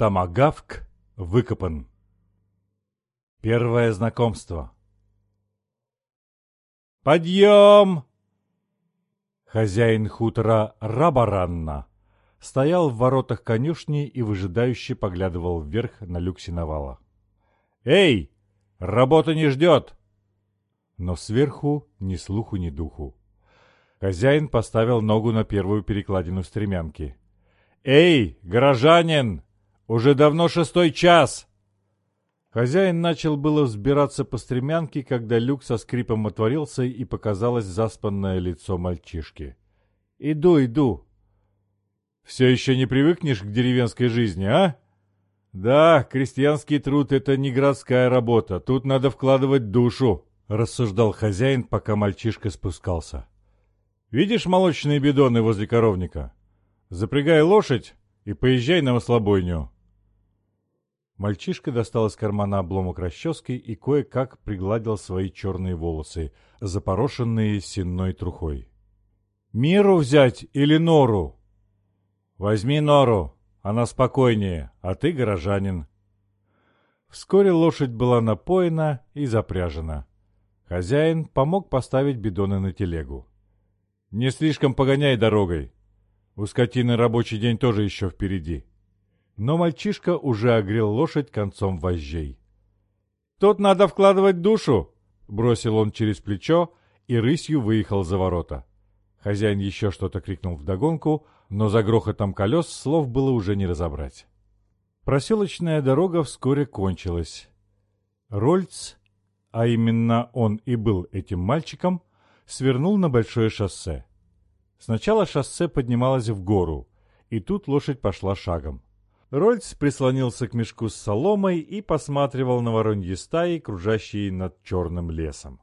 Томагавк выкопан. Первое знакомство. «Подъем!» Хозяин хутора Рабаранна стоял в воротах конюшни и выжидающе поглядывал вверх на люк сеновала. «Эй! Работа не ждет!» Но сверху ни слуху, ни духу. Хозяин поставил ногу на первую перекладину стремянки. «Эй, горожанин! Уже давно шестой час!» Хозяин начал было взбираться по стремянке, когда люк со скрипом отворился и показалось заспанное лицо мальчишки. «Иду, иду!» «Все еще не привыкнешь к деревенской жизни, а?» «Да, крестьянский труд — это не городская работа, тут надо вкладывать душу», — рассуждал хозяин, пока мальчишка спускался. «Видишь молочные бидоны возле коровника? Запрягай лошадь и поезжай на маслобойню. Мальчишка достал из кармана обломок расчески и кое-как пригладил свои черные волосы, запорошенные сенной трухой. «Миру взять или нору?» «Возьми нору, она спокойнее, а ты горожанин». Вскоре лошадь была напоена и запряжена. Хозяин помог поставить бидоны на телегу. «Не слишком погоняй дорогой. У скотины рабочий день тоже еще впереди». Но мальчишка уже огрел лошадь концом вожжей. «Тут надо вкладывать душу!» — бросил он через плечо и рысью выехал за ворота. Хозяин еще что-то крикнул вдогонку, но за грохотом колес слов было уже не разобрать. Проселочная дорога вскоре кончилась. Рольц, а именно он и был этим мальчиком, свернул на большое шоссе. Сначала шоссе поднималось в гору, и тут лошадь пошла шагом. Рольц прислонился к мешку с соломой и посматривал на вороньи стаи, кружащие над черным лесом.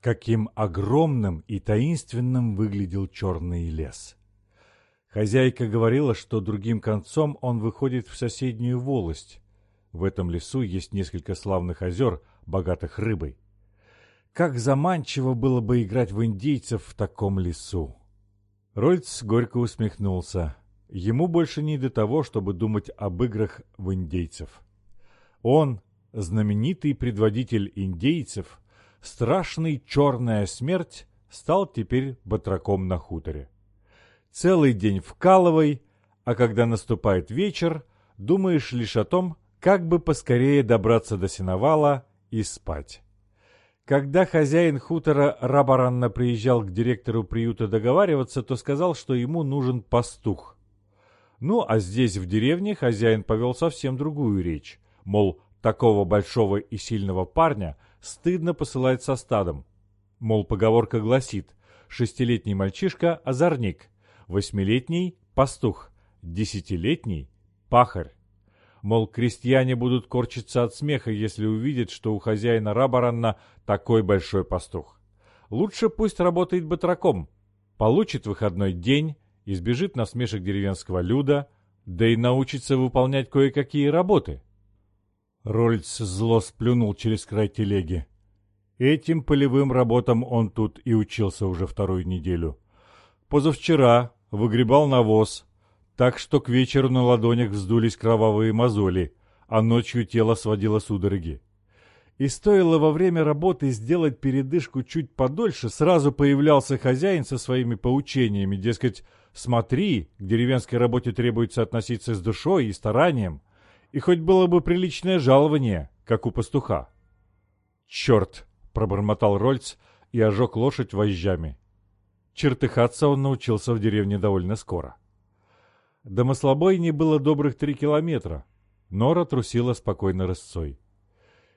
Каким огромным и таинственным выглядел черный лес! Хозяйка говорила, что другим концом он выходит в соседнюю волость. В этом лесу есть несколько славных озер, богатых рыбой. Как заманчиво было бы играть в индейцев в таком лесу! Рольц горько усмехнулся. Ему больше не до того, чтобы думать об играх в индейцев. Он, знаменитый предводитель индейцев, страшный черная смерть, стал теперь батраком на хуторе. Целый день вкалывай, а когда наступает вечер, думаешь лишь о том, как бы поскорее добраться до сеновала и спать. Когда хозяин хутора Рабаранна приезжал к директору приюта договариваться, то сказал, что ему нужен пастух. Ну, а здесь, в деревне, хозяин повел совсем другую речь. Мол, такого большого и сильного парня стыдно посылать со стадом. Мол, поговорка гласит, шестилетний мальчишка – озорник, восьмилетний – пастух, десятилетний – пахарь. Мол, крестьяне будут корчиться от смеха, если увидят, что у хозяина Рабаранна такой большой пастух. Лучше пусть работает батраком, получит выходной день, избежит насмешек деревенского люда, да и научится выполнять кое-какие работы. Рольц зло сплюнул через край телеги. Этим полевым работам он тут и учился уже вторую неделю. Позавчера выгребал навоз, так что к вечеру на ладонях вздулись кровавые мозоли, а ночью тело сводило судороги. И стоило во время работы сделать передышку чуть подольше, сразу появлялся хозяин со своими поучениями, дескать, смотри, к деревенской работе требуется относиться с душой и старанием, и хоть было бы приличное жалование, как у пастуха. «Черт!» — пробормотал Рольц и ожег лошадь вожжами. Чертыхаться он научился в деревне довольно скоро. До маслобойни было добрых три километра. Нора трусила спокойно рысцой.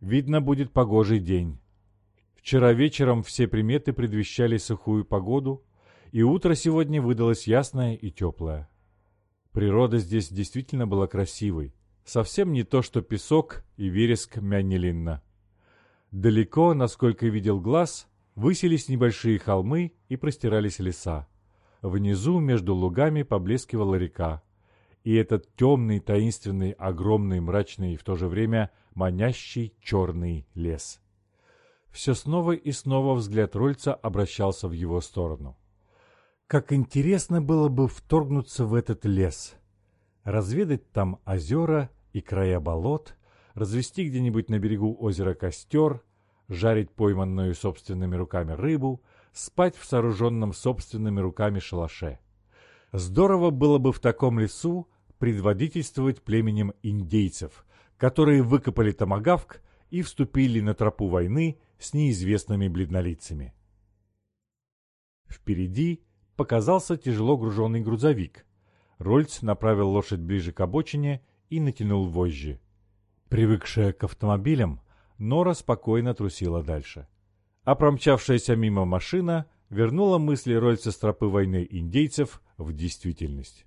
Видно, будет погожий день. Вчера вечером все приметы предвещали сухую погоду, и утро сегодня выдалось ясное и теплое. Природа здесь действительно была красивой, совсем не то, что песок и вереск Мянилинна. Далеко, насколько видел глаз, высились небольшие холмы и простирались леса. Внизу между лугами поблескивала река, и этот темный, таинственный, огромный, мрачный и в то же время манящий черный лес. Все снова и снова взгляд Рольца обращался в его сторону. Как интересно было бы вторгнуться в этот лес. разведать там озера и края болот, развести где-нибудь на берегу озера костер, жарить пойманную собственными руками рыбу, спать в сооруженном собственными руками шалаше. Здорово было бы в таком лесу предводительствовать племенем индейцев, которые выкопали томагавк и вступили на тропу войны с неизвестными бледнолицами. Впереди показался тяжело груженный грузовик. Рольц направил лошадь ближе к обочине и натянул вожжи. Привыкшая к автомобилям, Нора спокойно трусила дальше. А промчавшаяся мимо машина вернула мысли Рольца с тропы войны индейцев в действительность.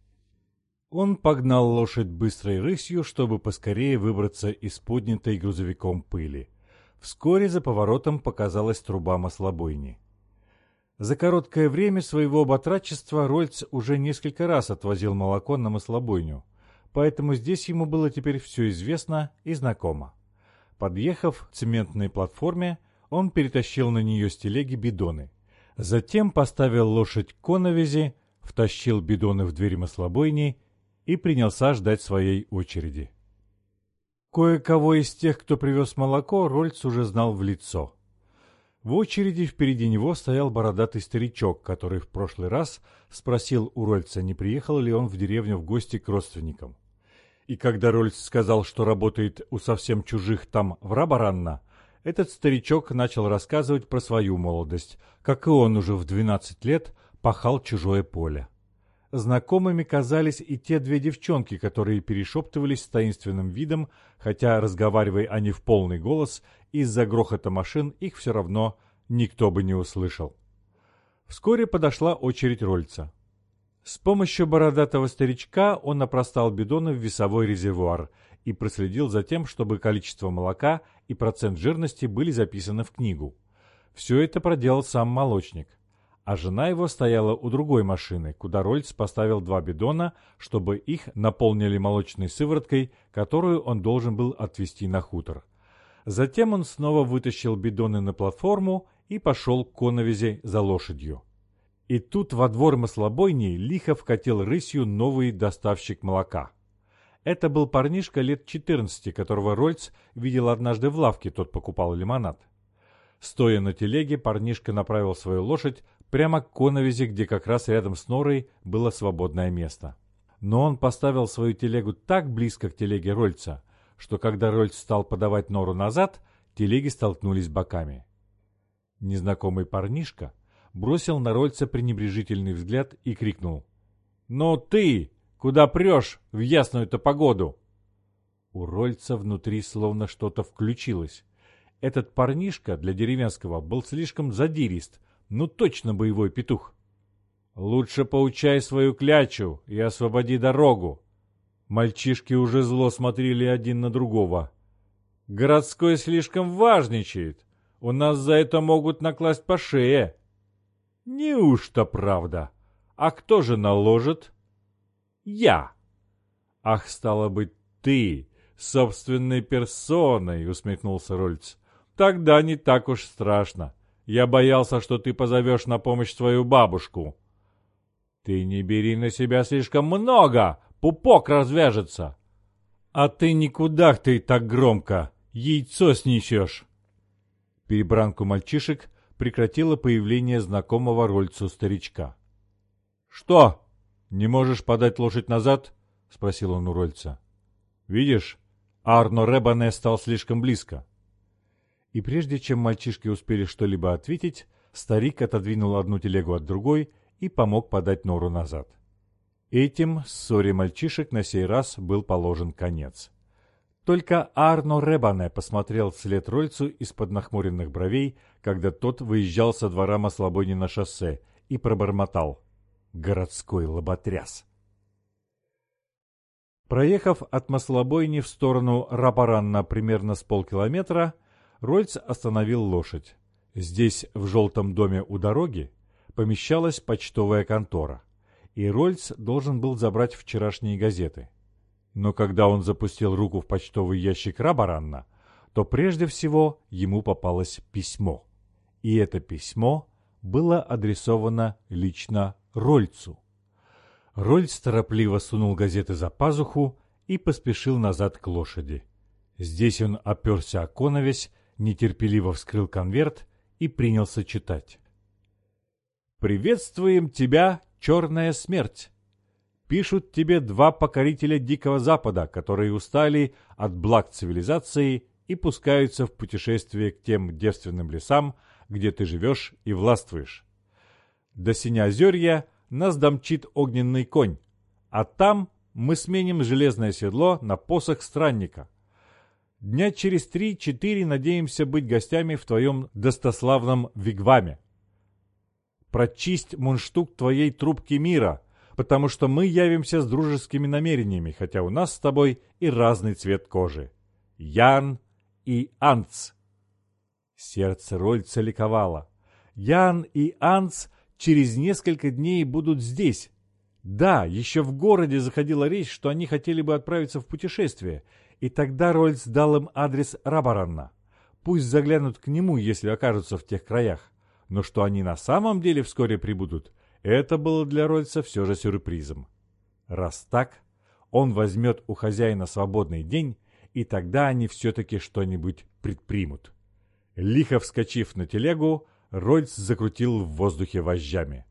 Он погнал лошадь быстрой рысью, чтобы поскорее выбраться из поднятой грузовиком пыли. Вскоре за поворотом показалась труба маслобойни. За короткое время своего батрачества Рольц уже несколько раз отвозил молоко на маслобойню, поэтому здесь ему было теперь все известно и знакомо. Подъехав к цементной платформе, он перетащил на нее с телеги бидоны. Затем поставил лошадь к коновизи, втащил бидоны в дверь маслобойни и принялся ждать своей очереди. Кое-кого из тех, кто привез молоко, Рольц уже знал в лицо. В очереди впереди него стоял бородатый старичок, который в прошлый раз спросил у Рольца, не приехал ли он в деревню в гости к родственникам. И когда Рольц сказал, что работает у совсем чужих там в Рабаранна, этот старичок начал рассказывать про свою молодость, как и он уже в 12 лет пахал чужое поле. Знакомыми казались и те две девчонки, которые перешептывались с таинственным видом, хотя, разговаривая они в полный голос, из-за грохота машин их все равно никто бы не услышал. Вскоре подошла очередь Рольца. С помощью бородатого старичка он опростал бидоны в весовой резервуар и проследил за тем, чтобы количество молока и процент жирности были записаны в книгу. Все это проделал сам молочник. А жена его стояла у другой машины, куда Рольц поставил два бидона, чтобы их наполнили молочной сывороткой, которую он должен был отвезти на хутор. Затем он снова вытащил бидоны на платформу и пошел к коновизе за лошадью. И тут во двор маслобойни лихо вкатил рысью новый доставщик молока. Это был парнишка лет 14, которого Рольц видел однажды в лавке, тот покупал лимонад. Стоя на телеге, парнишка направил свою лошадь прямо к коновизе, где как раз рядом с норой было свободное место. Но он поставил свою телегу так близко к телеге Рольца, что когда Рольц стал подавать нору назад, телеги столкнулись боками. Незнакомый парнишка бросил на Рольца пренебрежительный взгляд и крикнул. «Ну ты! Куда прешь в ясную-то погоду?» У Рольца внутри словно что-то включилось. Этот парнишка для деревенского был слишком задирист, ну точно боевой петух. «Лучше поучай свою клячу и освободи дорогу», Мальчишки уже зло смотрели один на другого. «Городской слишком важничает. У нас за это могут накласть по шее». «Неужто правда? А кто же наложит?» «Я». «Ах, стало быть, ты, собственной персоной», — усмехнулся Рольц. «Тогда не так уж страшно. Я боялся, что ты позовешь на помощь свою бабушку». «Ты не бери на себя слишком много!» пупок развяжется. А ты никуда ты так громко, яйцо снесешь. Перебранку мальчишек прекратило появление знакомого Рольцу старичка. «Что, не можешь подать лошадь назад?» — спросил он у Рольца. «Видишь, Арно Ребане стал слишком близко». И прежде чем мальчишки успели что-либо ответить, старик отодвинул одну телегу от другой и помог подать нору назад. Этим ссоре мальчишек на сей раз был положен конец. Только Арно Ребане посмотрел вслед Рольцу из-под нахмуренных бровей, когда тот выезжал со двора Маслобойни на шоссе, и пробормотал «Городской лоботряс». Проехав от Маслобойни в сторону Рапаранна примерно с полкилометра, Рольц остановил лошадь. Здесь, в желтом доме у дороги, помещалась почтовая контора и Рольц должен был забрать вчерашние газеты. Но когда он запустил руку в почтовый ящик Рабаранна, то прежде всего ему попалось письмо. И это письмо было адресовано лично Рольцу. Рольц торопливо сунул газеты за пазуху и поспешил назад к лошади. Здесь он оперся о коновесь, нетерпеливо вскрыл конверт и принялся читать. «Приветствуем тебя, черная смерть! Пишут тебе два покорителя Дикого Запада, которые устали от благ цивилизации и пускаются в путешествие к тем девственным лесам, где ты живешь и властвуешь. До Синеозерья нас домчит огненный конь, а там мы сменим железное седло на посох странника. Дня через три-четыре надеемся быть гостями в твоем достославном вигваме. Прочисть мундштук твоей трубки мира, потому что мы явимся с дружескими намерениями, хотя у нас с тобой и разный цвет кожи. Ян и Анц. Сердце Рольца ликовало. Ян и Анц через несколько дней будут здесь. Да, еще в городе заходила речь, что они хотели бы отправиться в путешествие, и тогда Рольц дал им адрес Рабаранна. Пусть заглянут к нему, если окажутся в тех краях. Но что они на самом деле вскоре прибудут, это было для Рольца все же сюрпризом. Раз так, он возьмет у хозяина свободный день, и тогда они все-таки что-нибудь предпримут. Лихо вскочив на телегу, Рольц закрутил в воздухе вожжами.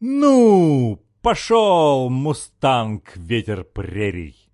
«Ну, пошел, мустанг, ветер прерий!»